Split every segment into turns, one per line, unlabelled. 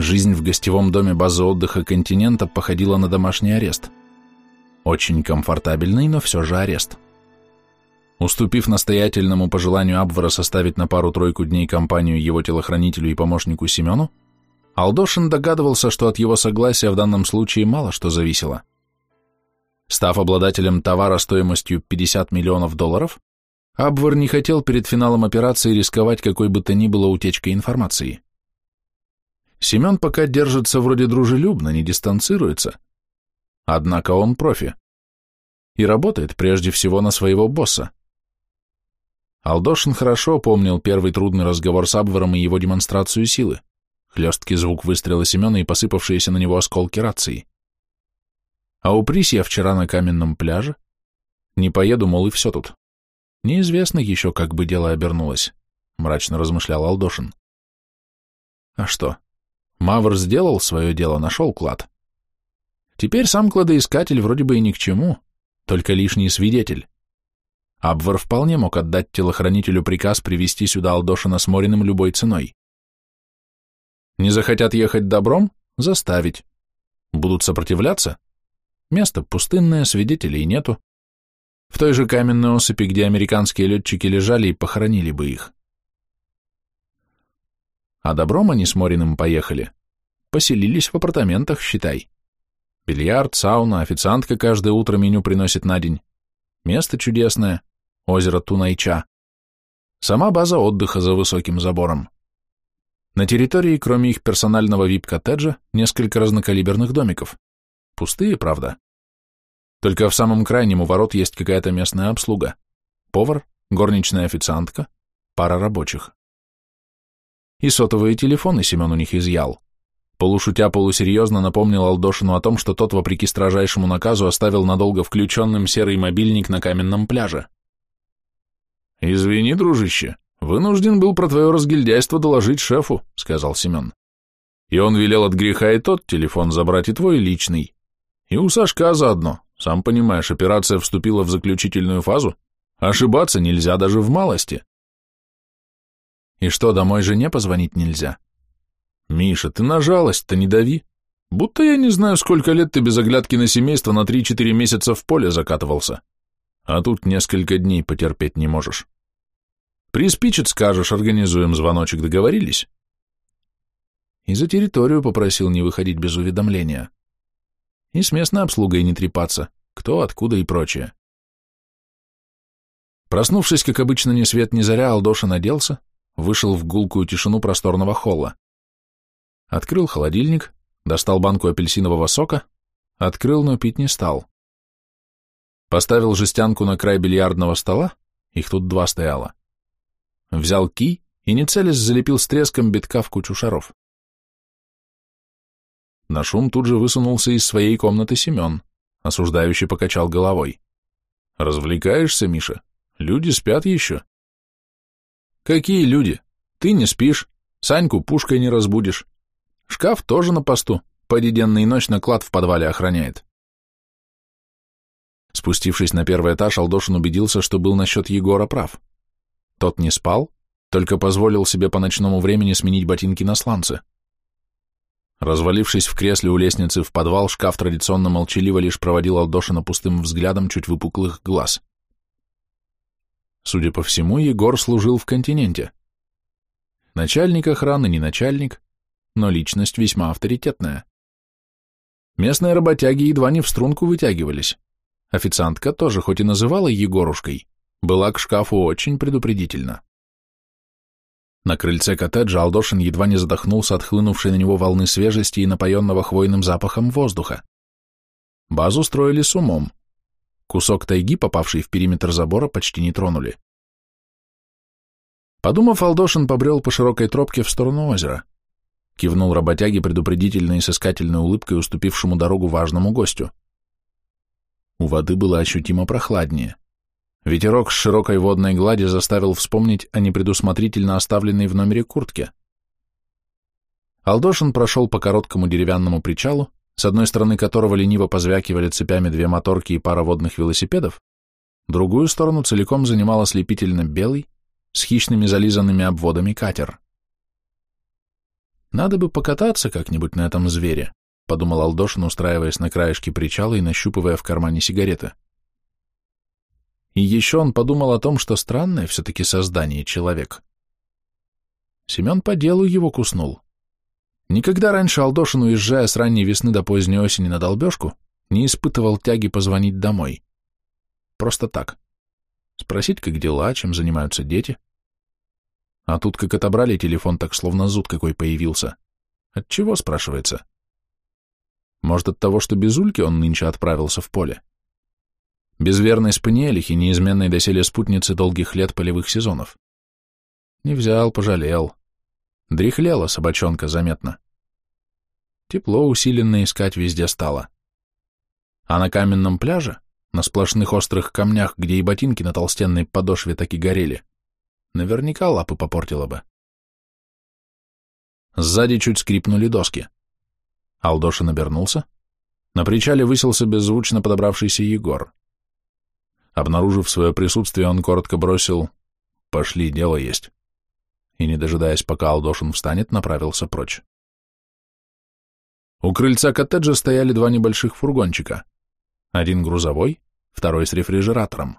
Жизнь в гостевом доме базы отдыха континента походила на домашний арест. Очень комфортабельный, но все же арест. Уступив настоятельному пожеланию Абвара составить на пару-тройку дней компанию его телохранителю и помощнику Семену, Алдошин догадывался, что от его согласия в данном случае мало что зависело. Став обладателем товара стоимостью 50 миллионов долларов, Абвар не хотел перед финалом операции рисковать какой бы то ни было утечкой информации. Семен пока держится вроде дружелюбно, не дистанцируется. Однако он профи. И работает прежде всего на своего босса. Алдошин хорошо помнил первый трудный разговор с Абваром и его демонстрацию силы, хлесткий звук выстрела Семена и посыпавшиеся на него осколки рации. А упрись я вчера на каменном пляже. Не поеду, мол, и все тут. Неизвестно еще, как бы дело обернулось, мрачно размышлял Алдошин. А что? Мавр сделал свое дело, нашел клад. Теперь сам кладоискатель вроде бы и ни к чему, только лишний свидетель. Абвар вполне мог отдать телохранителю приказ привести сюда Алдошина с Мориным любой ценой. Не захотят ехать добром? Заставить. Будут сопротивляться? Место пустынное, свидетелей нету. В той же каменной осыпи, где американские летчики лежали, и похоронили бы их. А добром они с Мориным поехали. Поселились в апартаментах, считай. Бильярд, сауна, официантка каждое утро меню приносит на день. Место чудесное, озеро Тунайча. Сама база отдыха за высоким забором. На территории, кроме их персонального вип-коттеджа, несколько разнокалиберных домиков. Пустые, правда. Только в самом крайнем у ворот есть какая-то местная обслуга. Повар, горничная официантка, пара рабочих. И сотовые телефоны Семен у них изъял. Полушутя полусерьезно напомнил Алдошину о том, что тот, вопреки строжайшему наказу, оставил надолго включенным серый мобильник на каменном пляже. «Извини, дружище, вынужден был про твое разгильдяйство доложить шефу», — сказал Семен. «И он велел от греха и тот телефон забрать, и твой личный. И у Сашка заодно. Сам понимаешь, операция вступила в заключительную фазу. Ошибаться нельзя даже в малости». И что, домой жене позвонить нельзя? Миша, ты на жалость-то не дави. Будто я не знаю, сколько лет ты без оглядки на семейство на три-четыре месяца в поле закатывался. А тут несколько дней потерпеть не можешь. Приспичит, скажешь, организуем звоночек, договорились? И за территорию попросил не выходить без уведомления. И с местной обслугой не трепаться, кто, откуда и прочее. Проснувшись, как обычно, ни свет ни заря, Алдоша наделся, вышел в гулкую тишину просторного холла. Открыл холодильник, достал банку апельсинового сока, открыл, но пить не стал. Поставил жестянку на край бильярдного стола, их тут два стояло. Взял кий и, не целясь, залепил с треском битка в кучу шаров. На шум тут же высунулся из своей комнаты Семен, осуждающий покачал головой. «Развлекаешься, Миша? Люди спят еще». Какие люди? Ты не спишь, Саньку пушкой не разбудишь. Шкаф тоже на посту, поди ночь на клад в подвале охраняет. Спустившись на первый этаж, Алдошин убедился, что был насчет Егора прав. Тот не спал, только позволил себе по ночному времени сменить ботинки на сланцы. Развалившись в кресле у лестницы в подвал, шкаф традиционно молчаливо лишь проводил Алдошина пустым взглядом чуть выпуклых глаз. Судя по всему, Егор служил в континенте. Начальник охраны не начальник, но личность весьма авторитетная. Местные работяги едва не в струнку вытягивались. Официантка тоже, хоть и называла Егорушкой, была к шкафу очень предупредительна. На крыльце коттеджа Алдошин едва не задохнулся от хлынувшей на него волны свежести и напоенного хвойным запахом воздуха. Базу строили с умом. Кусок тайги, попавший в периметр забора, почти не тронули. Подумав, Алдошин побрел по широкой тропке в сторону озера. Кивнул работяге предупредительной и сыскательной улыбкой, уступившему дорогу важному гостю. У воды было ощутимо прохладнее. Ветерок с широкой водной глади заставил вспомнить о непредусмотрительно оставленной в номере куртке. Алдошин прошел по короткому деревянному причалу, с одной стороны которого лениво позвякивали цепями две моторки и пара водных велосипедов, другую сторону целиком занимал ослепительно белый, с хищными зализанными обводами катер. Надо бы покататься как-нибудь на этом звере, подумал Алдошин, устраиваясь на краешке причала и нащупывая в кармане сигареты. И еще он подумал о том, что странное все-таки создание человек. Семен по делу его куснул. Никогда раньше Алдошин, уезжая с ранней весны до поздней осени на долбежку, не испытывал тяги позвонить домой. Просто так. Спросить, как дела, чем занимаются дети. А тут, как отобрали телефон, так словно зуд какой появился. От чего, спрашивается? Может, от того, что без Ульки он нынче отправился в поле? Без верной спаниелихи, неизменной доселе спутницы долгих лет полевых сезонов. Не взял, пожалел. Дряхлела собачонка заметно. Тепло усиленно искать везде стало. А на каменном пляже, на сплошных острых камнях, где и ботинки на толстенной подошве так и горели, наверняка лапы попортила бы. Сзади чуть скрипнули доски. Алдошин обернулся. На причале высился беззвучно подобравшийся Егор. Обнаружив свое присутствие, он коротко бросил «Пошли, дело есть» и, не дожидаясь, пока Алдошин встанет, направился прочь. У крыльца коттеджа стояли два небольших фургончика. Один грузовой, второй с рефрижератором.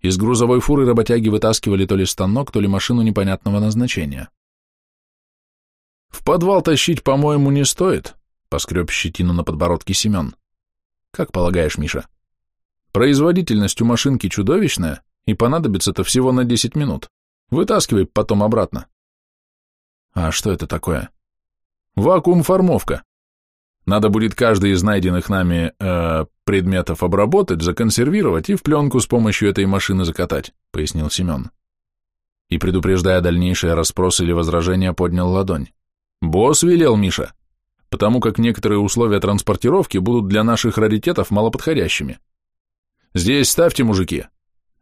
Из грузовой фуры работяги вытаскивали то ли станок, то ли машину непонятного назначения. «В подвал тащить, по-моему, не стоит», — поскреб щетину на подбородке Семен. «Как полагаешь, Миша? Производительность у машинки чудовищная, и понадобится-то всего на 10 минут. Вытаскивай потом обратно. А что это такое? Вакуум-формовка. Надо будет каждый из найденных нами э, предметов обработать, законсервировать и в пленку с помощью этой машины закатать, пояснил Семен. И, предупреждая дальнейшие расспросы или возражения, поднял ладонь. Босс велел, Миша, потому как некоторые условия транспортировки будут для наших раритетов малоподходящими. Здесь ставьте, мужики,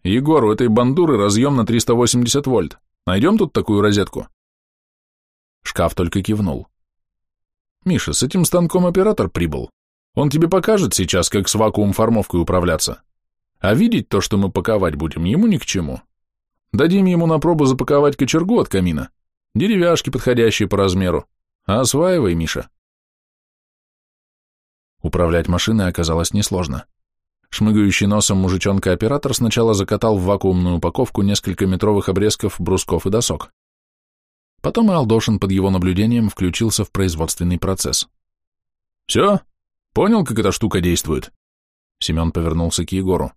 Егор, у этой бандуры разъем на 380 вольт. Найдем тут такую розетку?» Шкаф только кивнул. «Миша, с этим станком оператор прибыл. Он тебе покажет сейчас, как с вакуум-формовкой управляться. А видеть то, что мы паковать будем, ему ни к чему. Дадим ему на пробу запаковать кочергу от камина. Деревяшки, подходящие по размеру. А осваивай, Миша». Управлять машиной оказалось несложно. Шмыгающий носом мужичонка-оператор сначала закатал в вакуумную упаковку несколько метровых обрезков брусков и досок. Потом и Алдошин под его наблюдением включился в производственный процесс. «Все? Понял, как эта штука действует?» Семен повернулся к Егору.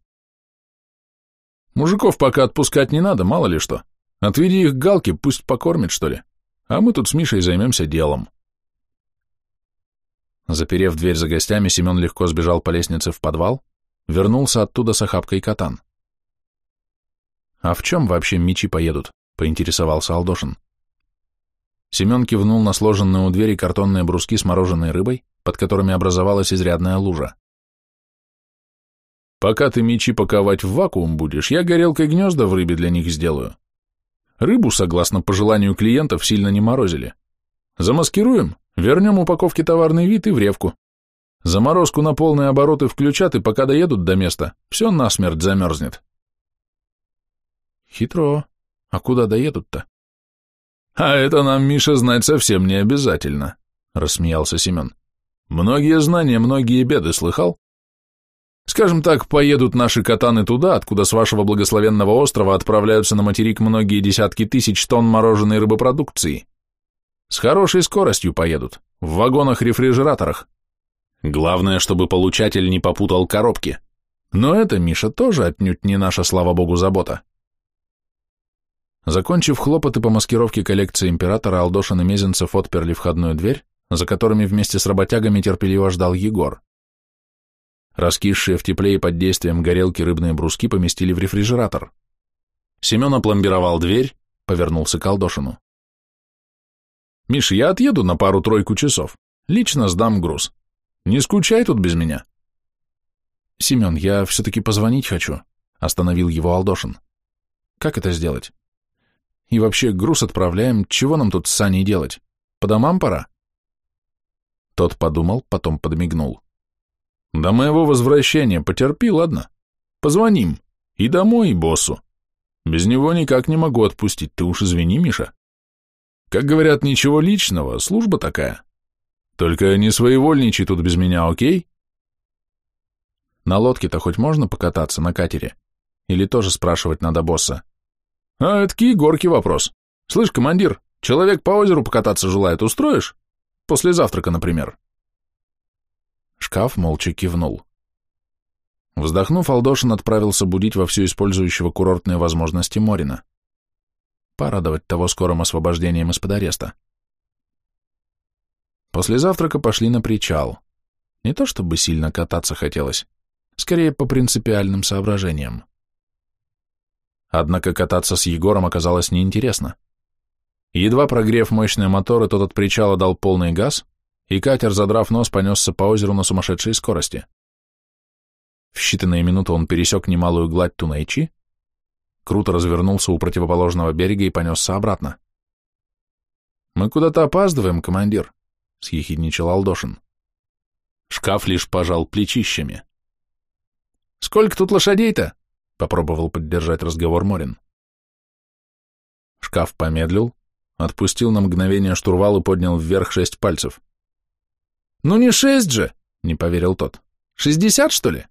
«Мужиков пока отпускать не надо, мало ли что. Отведи их к Галке, пусть покормит, что ли. А мы тут с Мишей займемся делом». Заперев дверь за гостями, Семен легко сбежал по лестнице в подвал, Вернулся оттуда с охапкой катан. «А в чем вообще мечи поедут?» — поинтересовался Алдошин. Семен кивнул на сложенные у двери картонные бруски с мороженой рыбой, под которыми образовалась изрядная лужа. «Пока ты мечи паковать в вакуум будешь, я горелкой гнезда в рыбе для них сделаю. Рыбу, согласно пожеланию клиентов, сильно не морозили. Замаскируем, вернем упаковке товарный вид и в ревку. Заморозку на полные обороты включат, и пока доедут до места, все насмерть замерзнет. Хитро. А куда доедут-то? А это нам, Миша, знать совсем не обязательно, рассмеялся Семен. Многие знания, многие беды слыхал? Скажем так, поедут наши катаны туда, откуда с вашего благословенного острова отправляются на материк многие десятки тысяч тонн мороженой рыбопродукции. С хорошей скоростью поедут, в вагонах-рефрижераторах. Главное, чтобы получатель не попутал коробки. Но это, Миша, тоже отнюдь не наша, слава богу, забота. Закончив хлопоты по маскировке коллекции императора, Алдошин и Мезенцев отперли входную дверь, за которыми вместе с работягами терпеливо ждал Егор. Раскисшие в тепле и под действием горелки рыбные бруски поместили в рефрижератор. Семен опломбировал дверь, повернулся к Алдошину. «Миш, я отъеду на пару-тройку часов. Лично сдам груз. Не скучай тут без меня. Семен, я все-таки позвонить хочу, остановил его Алдошин. Как это сделать? И вообще, груз отправляем, чего нам тут с Саней делать? По домам пора? Тот подумал, потом подмигнул. До моего возвращения потерпи, ладно? Позвоним. И домой, и боссу. Без него никак не могу отпустить, ты уж извини, Миша. Как говорят, ничего личного, служба такая. Только не своевольничай тут без меня, окей? На лодке-то хоть можно покататься на катере? Или тоже спрашивать надо босса? А, это горки вопрос. Слышь, командир, человек по озеру покататься желает, устроишь? После завтрака, например. Шкаф молча кивнул. Вздохнув, Алдошин отправился будить во все использующего курортные возможности Морина. Порадовать того скорым освобождением из-под ареста. После завтрака пошли на причал. Не то чтобы сильно кататься хотелось, скорее по принципиальным соображениям. Однако кататься с Егором оказалось неинтересно. Едва прогрев мощные моторы, тот от причала дал полный газ, и катер, задрав нос, понесся по озеру на сумасшедшей скорости. В считанные минуты он пересек немалую гладь Тунайчи, круто развернулся у противоположного берега и понесся обратно. «Мы куда-то опаздываем, командир», — съехидничал Алдошин. Шкаф лишь пожал плечищами. «Сколько тут лошадей-то?» — попробовал поддержать разговор Морин. Шкаф помедлил, отпустил на мгновение штурвал и поднял вверх шесть пальцев. «Ну не шесть же!» — не поверил тот. «Шестьдесят, что ли?»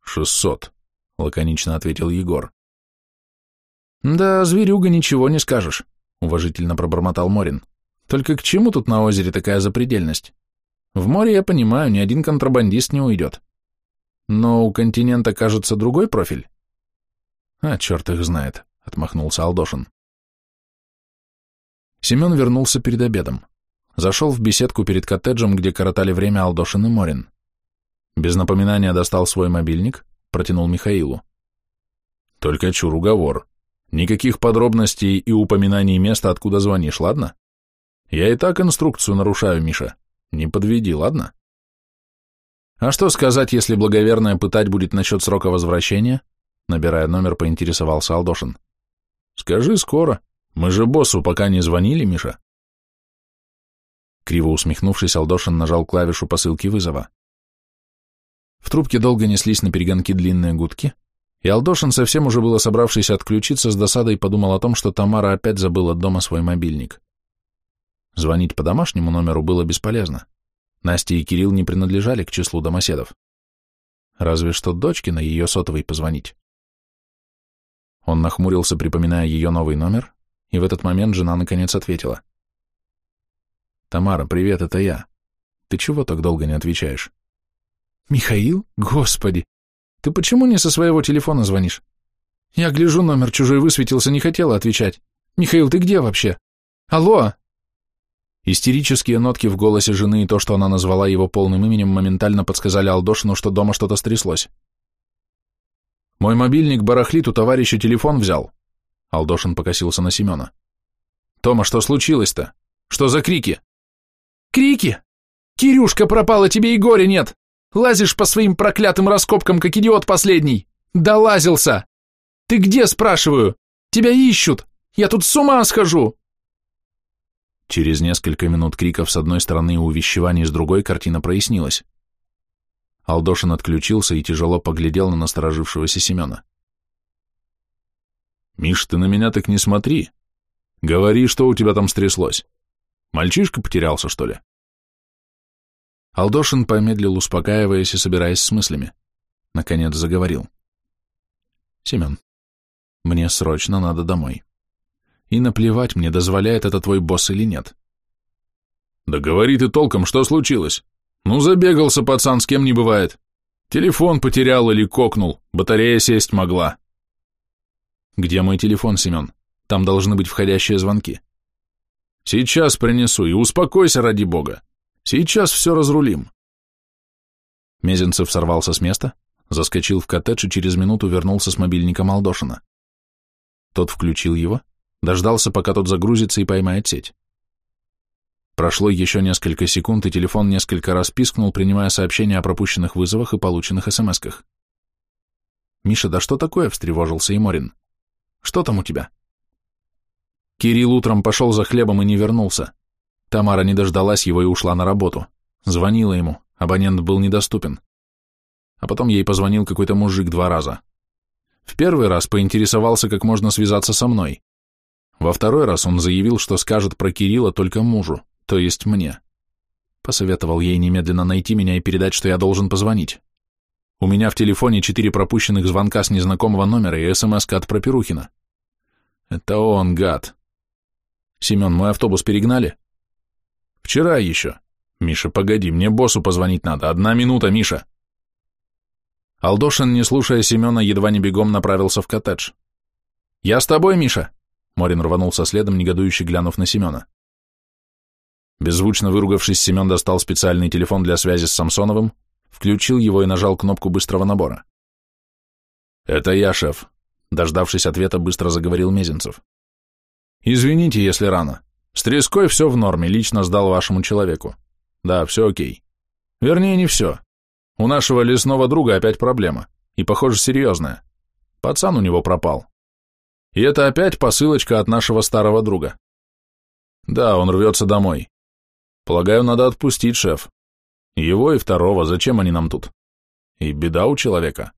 «Шестьсот», — лаконично ответил Егор. «Да, зверюга, ничего не скажешь», — уважительно пробормотал Морин. «Только к чему тут на озере такая запредельность? В море, я понимаю, ни один контрабандист не уйдет. Но у континента, кажется, другой профиль». «А, черт их знает», — отмахнулся Алдошин. Семен вернулся перед обедом. Зашел в беседку перед коттеджем, где коротали время Алдошин и Морин. Без напоминания достал свой мобильник, протянул Михаилу. Только чур уговор. Никаких подробностей и упоминаний места, откуда звонишь, ладно? Я и так инструкцию нарушаю, Миша. Не подведи, ладно? А что сказать, если благоверная пытать будет насчет срока возвращения? Набирая номер, поинтересовался Алдошин. Скажи скоро. Мы же боссу пока не звонили, Миша. Криво усмехнувшись, Алдошин нажал клавишу посылки вызова. В трубке долго неслись на перегонки длинные гудки, и Алдошин, совсем уже было собравшийся отключиться, с досадой подумал о том, что Тамара опять забыла дома свой мобильник. Звонить по домашнему номеру было бесполезно. Настя и Кирилл не принадлежали к числу домоседов. Разве что дочке на ее сотовый позвонить. Он нахмурился, припоминая ее новый номер, и в этот момент жена наконец ответила. «Тамара, привет, это я. Ты чего так долго не отвечаешь?» «Михаил? Господи! Ты почему не со своего телефона звонишь? Я гляжу, номер чужой высветился, не хотела отвечать. Михаил, ты где вообще? Алло!» Истерические нотки в голосе жены и то, что она назвала его полным именем, моментально подсказали Алдошину, что дома что-то стряслось. «Мой мобильник барахлит, у товарища телефон взял». Алдошин покосился на Семена. «Тома, что случилось-то? Что за крики?» Крики! Кирюшка пропала, тебе и горя нет! Лазишь по своим проклятым раскопкам, как идиот последний! Долазился! Ты где, спрашиваю? Тебя ищут! Я тут с ума схожу!» Через несколько минут криков с одной стороны и увещеваний с другой картина прояснилась. Алдошин отключился и тяжело поглядел на насторожившегося Семена. «Миш, ты на меня так не смотри. Говори, что у тебя там стряслось. Мальчишка потерялся, что ли? Алдошин помедлил, успокаиваясь и собираясь с мыслями. Наконец заговорил. Семен, мне срочно надо домой. И наплевать мне, дозволяет это твой босс или нет. Да говори ты толком, что случилось? Ну, забегался пацан, с кем не бывает. Телефон потерял или кокнул, батарея сесть могла. Где мой телефон, Семен? Там должны быть входящие звонки. Сейчас принесу, и успокойся ради бога. Сейчас все разрулим. Мезенцев сорвался с места, заскочил в коттедж и через минуту вернулся с мобильником Алдошина. Тот включил его, дождался, пока тот загрузится и поймает сеть. Прошло еще несколько секунд, и телефон несколько раз пискнул, принимая сообщения о пропущенных вызовах и полученных смс-ках. «Миша, да что такое?» — встревожился и Морин. «Что там у тебя?» Кирилл утром пошел за хлебом и не вернулся. Тамара не дождалась его и ушла на работу. Звонила ему, абонент был недоступен. А потом ей позвонил какой-то мужик два раза. В первый раз поинтересовался, как можно связаться со мной. Во второй раз он заявил, что скажет про Кирилла только мужу, то есть мне. Посоветовал ей немедленно найти меня и передать, что я должен позвонить. У меня в телефоне четыре пропущенных звонка с незнакомого номера и смс от Пропирухина. Это он, гад. Семен, мой автобус перегнали? Вчера еще. Миша, погоди, мне боссу позвонить надо. Одна минута, Миша. Алдошин, не слушая Семена, едва не бегом направился в коттедж. «Я с тобой, Миша!» Морин рванулся следом, негодующе глянув на Семена. Беззвучно выругавшись, Семен достал специальный телефон для связи с Самсоновым, включил его и нажал кнопку быстрого набора. «Это я, шеф», — дождавшись ответа, быстро заговорил Мезенцев. «Извините, если рано. С треской все в норме, лично сдал вашему человеку. Да, все окей. Вернее, не все. У нашего лесного друга опять проблема, и, похоже, серьезная. Пацан у него пропал. И это опять посылочка от нашего старого друга. Да, он рвется домой. Полагаю, надо отпустить, шеф. Его и второго, зачем они нам тут? И беда у человека.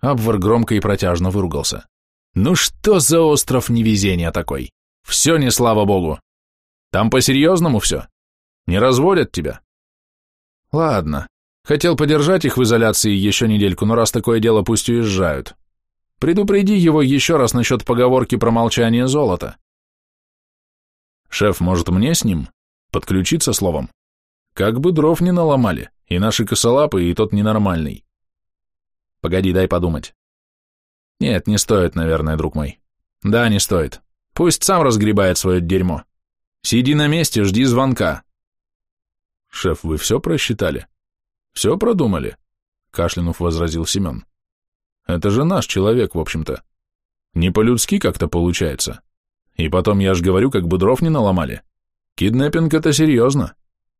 Абвар громко и протяжно выругался. Ну что за остров невезения такой? Все не слава богу. Там по-серьезному все. Не разводят тебя. Ладно. Хотел подержать их в изоляции еще недельку, но раз такое дело, пусть уезжают. Предупреди его еще раз насчет поговорки про молчание золота. Шеф, может, мне с ним? Подключиться словом? Как бы дров не наломали, и наши косолапы, и тот ненормальный. Погоди, дай подумать. Нет, не стоит, наверное, друг мой. Да, не стоит. Пусть сам разгребает свое дерьмо. Сиди на месте, жди звонка. Шеф, вы все просчитали? Все продумали? Кашлянув возразил Семен. Это же наш человек, в общем-то. Не по-людски как-то получается. И потом я ж говорю, как бы дров не наломали. Киднеппинг — это серьезно.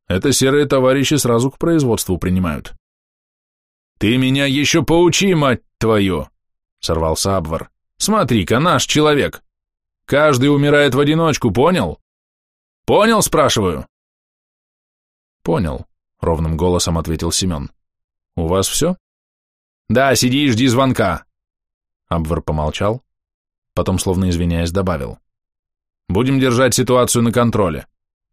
Это серые товарищи сразу к производству принимают. «Ты меня еще поучи, мать твою!» — сорвался Абвар. «Смотри-ка, наш человек! Каждый умирает в одиночку, понял? Понял, спрашиваю?» «Понял», — ровным голосом ответил Семен. «У вас все?» Да, сиди и жди звонка. Абвар помолчал, потом, словно извиняясь, добавил. Будем держать ситуацию на контроле.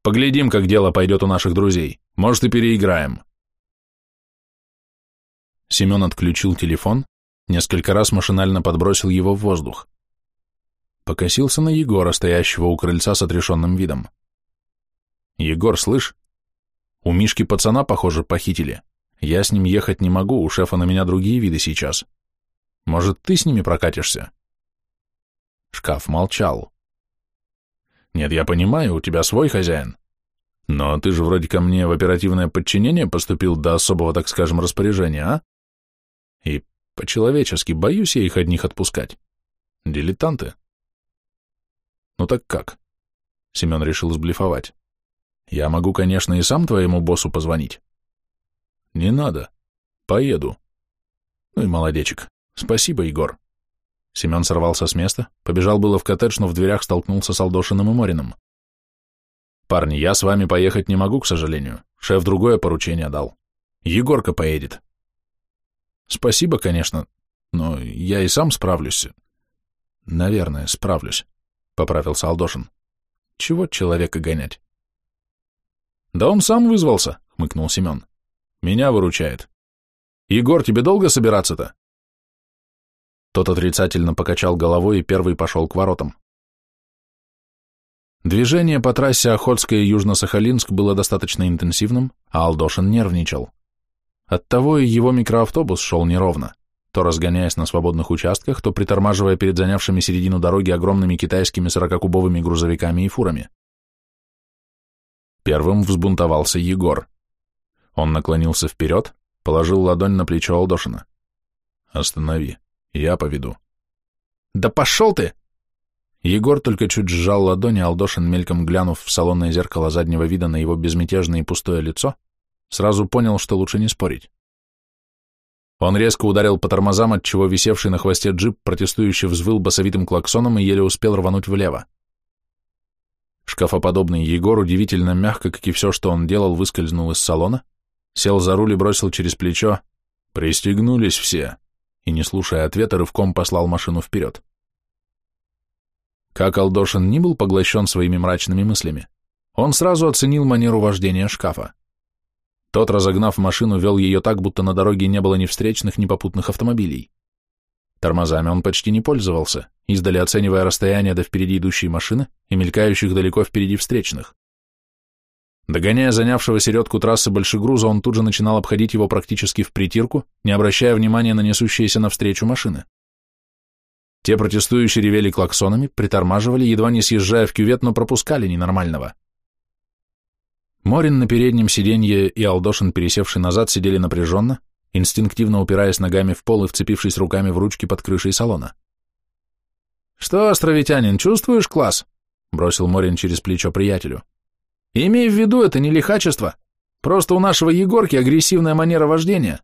Поглядим, как дело пойдет у наших друзей. Может, и переиграем. Семен отключил телефон, несколько раз машинально подбросил его в воздух. Покосился на Егора, стоящего у крыльца с отрешенным видом. «Егор, слышь? У Мишки пацана, похоже, похитили. Я с ним ехать не могу, у шефа на меня другие виды сейчас. Может, ты с ними прокатишься?» Шкаф молчал. «Нет, я понимаю, у тебя свой хозяин. Но ты же вроде ко мне в оперативное подчинение поступил до особого, так скажем, распоряжения, а? И по-человечески боюсь я их одних отпускать. Дилетанты». «Ну так как?» Семен решил сблифовать. «Я могу, конечно, и сам твоему боссу позвонить. Не надо. Поеду. Ну и молодечек. Спасибо, Егор. Семен сорвался с места, побежал было в коттедж, но в дверях столкнулся с Алдошиным и Мориным. «Парни, я с вами поехать не могу, к сожалению. Шеф другое поручение дал. Егорка поедет». «Спасибо, конечно, но я и сам справлюсь». «Наверное, справлюсь», — поправился Алдошин. «Чего человека гонять?» «Да он сам вызвался», — хмыкнул Семен. Меня выручает. Егор, тебе долго собираться-то? Тот отрицательно покачал головой и первый пошел к воротам. Движение по трассе Охотская Южно-Сахалинск было достаточно интенсивным, а Алдошин нервничал. Оттого и его микроавтобус шел неровно, то разгоняясь на свободных участках, то притормаживая перед занявшими середину дороги огромными китайскими сорокакубовыми грузовиками и фурами. Первым взбунтовался Егор. Он наклонился вперед, положил ладонь на плечо Алдошина. «Останови, я поведу». «Да пошел ты!» Егор только чуть сжал ладони, Алдошин, мельком глянув в салонное зеркало заднего вида на его безмятежное и пустое лицо, сразу понял, что лучше не спорить. Он резко ударил по тормозам, отчего висевший на хвосте джип протестующе взвыл басовитым клаксоном и еле успел рвануть влево. Шкафоподобный Егор удивительно мягко, как и все, что он делал, выскользнул из салона, сел за руль и бросил через плечо «Пристегнулись все», и, не слушая ответа, рывком послал машину вперед. Как Алдошин не был поглощен своими мрачными мыслями, он сразу оценил манеру вождения шкафа. Тот, разогнав машину, вел ее так, будто на дороге не было ни встречных, ни попутных автомобилей. Тормозами он почти не пользовался, издали оценивая расстояние до впереди идущей машины и мелькающих далеко впереди встречных. Догоняя занявшего середку трассы большегруза, он тут же начинал обходить его практически в притирку, не обращая внимания на несущиеся навстречу машины. Те протестующие ревели клаксонами, притормаживали, едва не съезжая в кювет, но пропускали ненормального. Морин на переднем сиденье и Алдошин, пересевший назад, сидели напряженно, инстинктивно упираясь ногами в пол и вцепившись руками в ручки под крышей салона. «Что, островитянин, чувствуешь класс?» — бросил Морин через плечо приятелю. «Имей в виду, это не лихачество. Просто у нашего Егорки агрессивная манера вождения.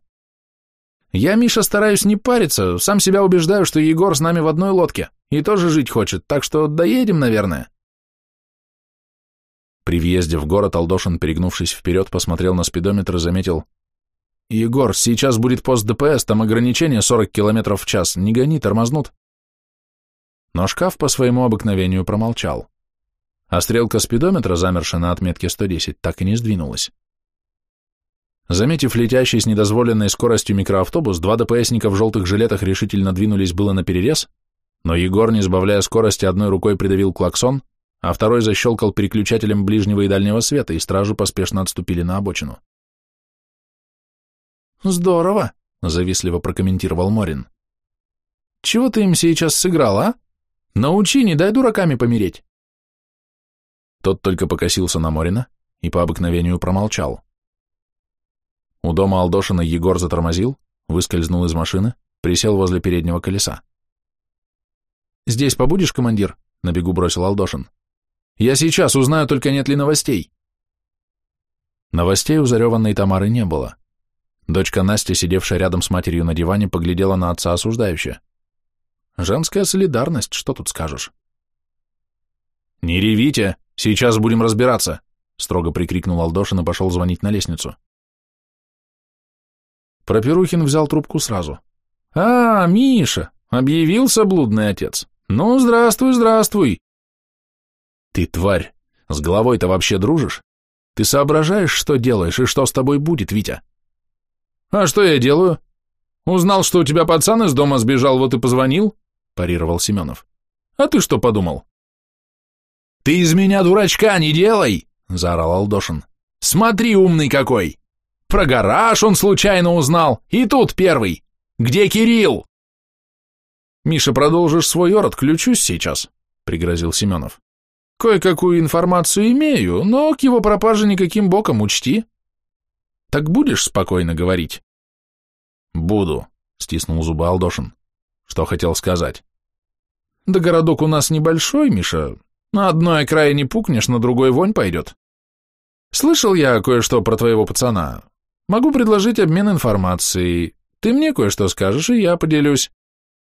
Я, Миша, стараюсь не париться, сам себя убеждаю, что Егор с нами в одной лодке и тоже жить хочет, так что доедем, наверное». При въезде в город Алдошин, перегнувшись вперед, посмотрел на спидометр и заметил. «Егор, сейчас будет пост ДПС, там ограничение 40 км в час. Не гони, тормознут». Но шкаф по своему обыкновению промолчал. А стрелка спидометра, замершая на отметке 110, так и не сдвинулась. Заметив летящий с недозволенной скоростью микроавтобус, два ДПСника в желтых жилетах решительно двинулись было на перерез, но Егор, не сбавляя скорости, одной рукой придавил клаксон, а второй защелкал переключателем ближнего и дальнего света, и стражи поспешно отступили на обочину. «Здорово», — завистливо прокомментировал Морин. «Чего ты им сейчас сыграл, а? Научи, не дай дураками помереть». Тот только покосился на Морина и по обыкновению промолчал. У дома Алдошина Егор затормозил, выскользнул из машины, присел возле переднего колеса. «Здесь побудешь, командир?» — на бегу бросил Алдошин. Я сейчас узнаю, только нет ли новостей. Новостей у зареванной Тамары не было. Дочка Настя, сидевшая рядом с матерью на диване, поглядела на отца осуждающе. Женская солидарность, что тут скажешь? «Не ревите, сейчас будем разбираться», — строго прикрикнул Алдошин и пошел звонить на лестницу. Пропирухин взял трубку сразу. «А, Миша, объявился блудный отец. Ну, здравствуй, здравствуй. Ты тварь, с головой-то вообще дружишь? Ты соображаешь, что делаешь и что с тобой будет, Витя? А что я делаю? Узнал, что у тебя пацан из дома сбежал, вот и позвонил, парировал Семенов. А ты что подумал? Ты из меня дурачка не делай, заорал Алдошин. Смотри, умный какой! Про гараж он случайно узнал, и тут первый. Где Кирилл? Миша, продолжишь свой ор, отключусь сейчас, пригрозил Семенов. Кое-какую информацию имею, но к его пропаже никаким боком учти. Так будешь спокойно говорить? Буду, стиснул зубы Алдошин. Что хотел сказать? Да городок у нас небольшой, Миша. На одной окраине пукнешь, на другой вонь пойдет. Слышал я кое-что про твоего пацана. Могу предложить обмен информацией. Ты мне кое-что скажешь, и я поделюсь.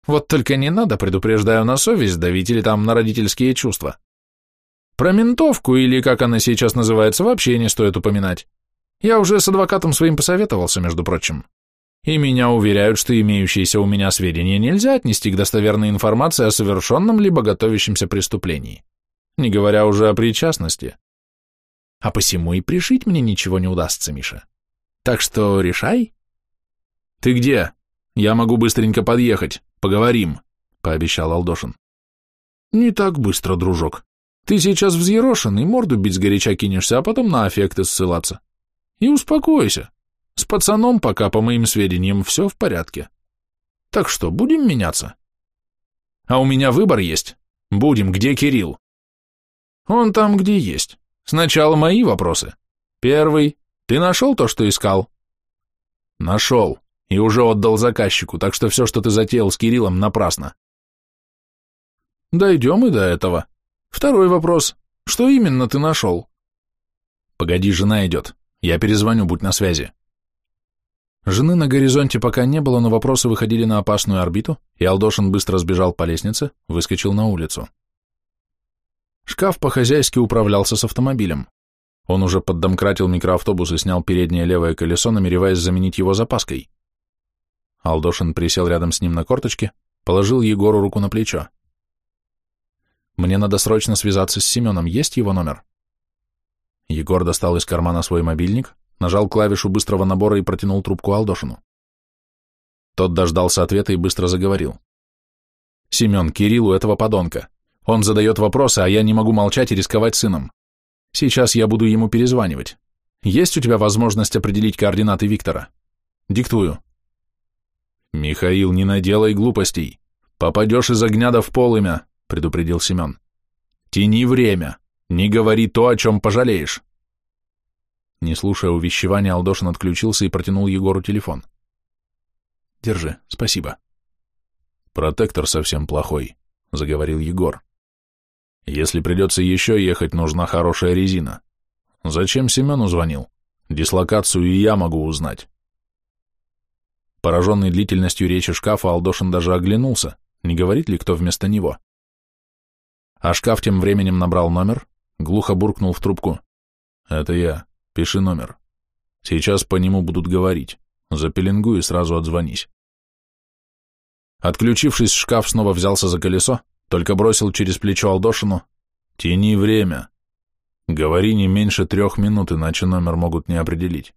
Вот только не надо, предупреждаю на совесть, давить или там на родительские чувства. Про ментовку, или как она сейчас называется, вообще не стоит упоминать. Я уже с адвокатом своим посоветовался, между прочим. И меня уверяют, что имеющиеся у меня сведения нельзя отнести к достоверной информации о совершенном либо готовящемся преступлении, не говоря уже о причастности. А посему и пришить мне ничего не удастся, Миша. Так что решай. Ты где? Я могу быстренько подъехать. Поговорим, пообещал Алдошин. Не так быстро, дружок. Ты сейчас взъерошен и морду бить сгоряча кинешься, а потом на аффекты ссылаться. И успокойся. С пацаном пока, по моим сведениям, все в порядке. Так что, будем меняться? А у меня выбор есть. Будем, где Кирилл? Он там, где есть. Сначала мои вопросы. Первый. Ты нашел то, что искал? Нашел. И уже отдал заказчику, так что все, что ты затеял с Кириллом, напрасно. Дойдем и до этого. Второй вопрос. Что именно ты нашел? Погоди, жена идет. Я перезвоню, будь на связи. Жены на горизонте пока не было, но вопросы выходили на опасную орбиту, и Алдошин быстро сбежал по лестнице, выскочил на улицу. Шкаф по-хозяйски управлялся с автомобилем. Он уже поддомкратил микроавтобус и снял переднее левое колесо, намереваясь заменить его запаской. Алдошин присел рядом с ним на корточке, положил Егору руку на плечо. Мне надо срочно связаться с Семеном. Есть его номер? Егор достал из кармана свой мобильник, нажал клавишу быстрого набора и протянул трубку Алдошину. Тот дождался ответа и быстро заговорил. «Семен, Кириллу этого подонка. Он задает вопросы, а я не могу молчать и рисковать сыном. Сейчас я буду ему перезванивать. Есть у тебя возможность определить координаты Виктора? Диктую». «Михаил, не наделай глупостей. Попадешь из огня да в полымя», — предупредил Семен. «Тяни время. Не говори то, о чем пожалеешь». Не слушая увещевания, Алдошин отключился и протянул Егору телефон. «Держи, спасибо». «Протектор совсем плохой», — заговорил Егор. «Если придется еще ехать, нужна хорошая резина. Зачем Семену звонил? Дислокацию и я могу узнать». Пораженный длительностью речи шкафа, Алдошин даже оглянулся, не говорит ли кто вместо него. А шкаф тем временем набрал номер, глухо буркнул в трубку. «Это я. Пиши номер. Сейчас по нему будут говорить. Запеленгуй и сразу отзвонись». Отключившись, шкаф снова взялся за колесо, только бросил через плечо Алдошину. «Тяни время. Говори не меньше трех минут, иначе номер могут не определить.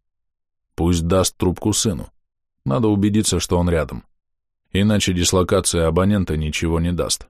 Пусть даст трубку сыну. Надо убедиться, что он рядом. Иначе дислокация абонента ничего не даст».